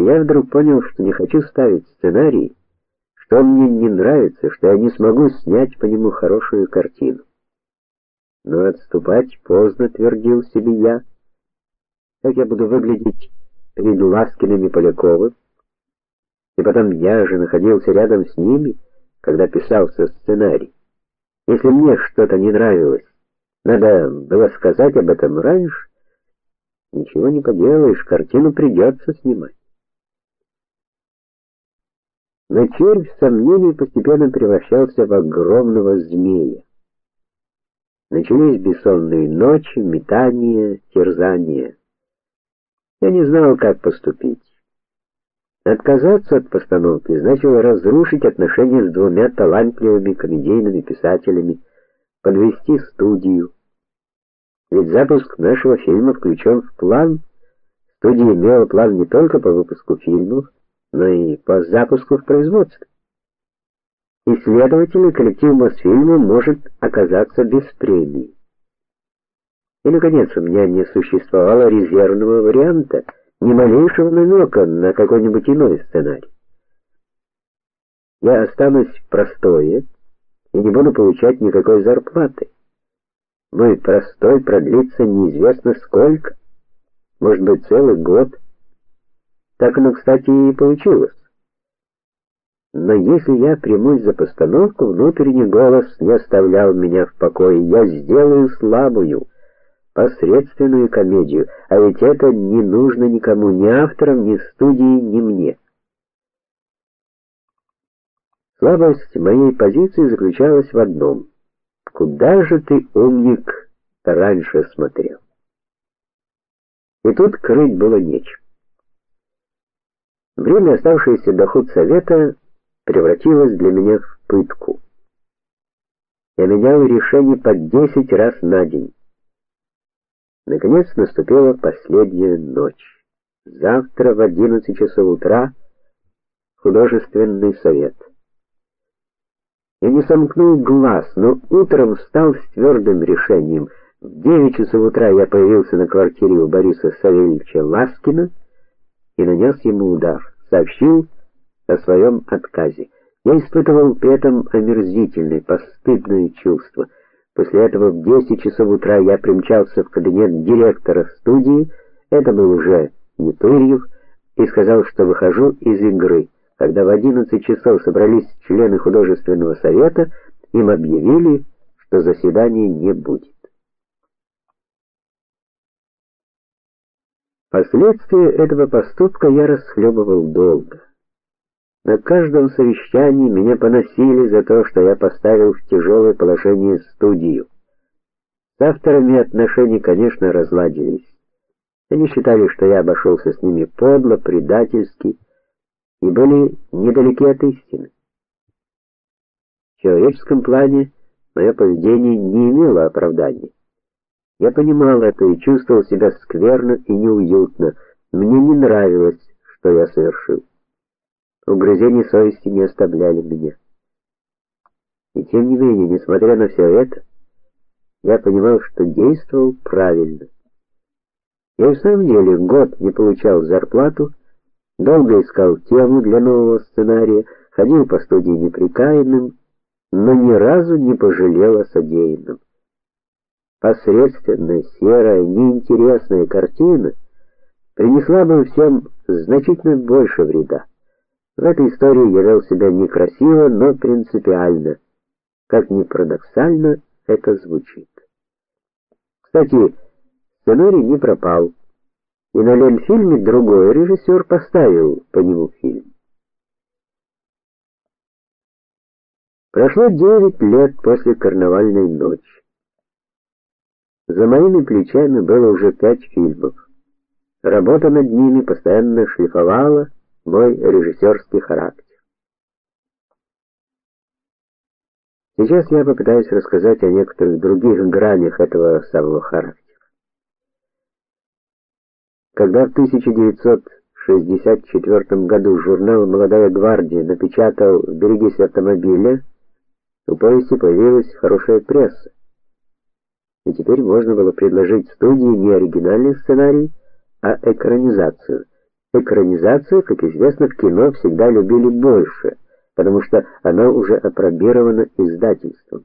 Я вдруг понял, что не хочу ставить сценарий, что мне не нравится, что я не смогу снять по нему хорошую картину. Но отступать поздно, твердил себе я. Как я буду выглядеть перед Ласкиным и Поляковым? И потом я же находился рядом с ними, когда писался сценарий. Если мне что-то не нравилось, надо было сказать об этом раньше. Ничего не поделаешь, картину придется снимать. Но червь сомнений постепенно превращался в огромного змея. Начались бессонные ночи, метания, терзания. Я не знал, как поступить. Отказаться от постановки значило разрушить отношения с двумя талантливыми комедийными писателями, подвести студию. Ведь запуск нашего фильма включен в план. Студия имела план не только по выпуску фильмов, но и по запуску в производство. И следовательно, коллектив Мосфильма может оказаться без премии. И наконец, у меня не существовало резервного варианта ни малейшего намека на какой-нибудь иной сценарий. Я останусь простое и не буду получать никакой зарплаты. Мой простой продлится неизвестно сколько, может быть, целый год. Так оно, кстати, и получилось. Но если я примусь за постановку, внутренний голос не оставлял меня в покое. Я сделаю слабую посредственную комедию, а ведь это не нужно никому, ни авторам, ни студии, ни мне. Слабость моей позиции заключалась в одном: куда же ты, умник, раньше смотрел? И тут крыть было нечем. Время, оставшееся до худсовета, превратилось для меня в пытку. Я менял решение по десять раз на день. Наконец наступила последняя ночь. Завтра в одиннадцать часов утра художественный совет. Я не сомкнул глаз, но утром встал с твердым решением. В девять часов утра я появился на квартире у Бориса Савельевича Ласкина и нанес ему удар. Сообщил о своем отказе. Я испытывал при этом омерзительное, постыдное чувство. После этого в 10 часов утра я примчался в кабинет директора студии, это был уже Нетурьев, и сказал, что выхожу из игры. Когда в 11 часов собрались члены художественного совета, им объявили, что заседания не будет. Последствия этого поступка я расхлебывал долго. На каждом совещании меня поносили за то, что я поставил в тяжелое положение студию. С авторами отношения, конечно, разладились. Они считали, что я обошелся с ними подло, предательски и были недалеки от истины. В человеческом плане мое поведение не имело оправдания. Я понимал это и чувствовал себя скверно и неуютно. Мне не нравилось, что я совершил. Угрызения совести не оставляли меня. И тем не менее, несмотря на все это, я понимал, что действовал правильно. Я в самом деле год не получал зарплату, долго искал тему для нового сценария, ходил по студии неприкаянным, но ни разу не пожалел о содеянном. Посредственная, серая, неинтересная картина принесла бы всем значительно больше вреда. В этой истории я вел себя некрасиво, но принципиально. Как ни парадоксально это звучит. Кстати, сценарий не пропал. И на Ленфильме другой режиссер поставил по нему фильм. Прошло девять лет после карнавальной ночи. За моими плечами было уже пять фильмов. Работа над ними постоянно шлифовала мой режиссерский характер. Сейчас я попытаюсь рассказать о некоторых других гранях этого самого характера. Когда в 1964 году журнал Молодая гвардия напечатал "Берегись автомобиля", у повести появилась хорошая пресса. И теперь можно было предложить студии не оригинальный сценарий, а экранизацию. Экранизацию, как известно, в кино всегда любили больше, потому что она уже апробирована издательством.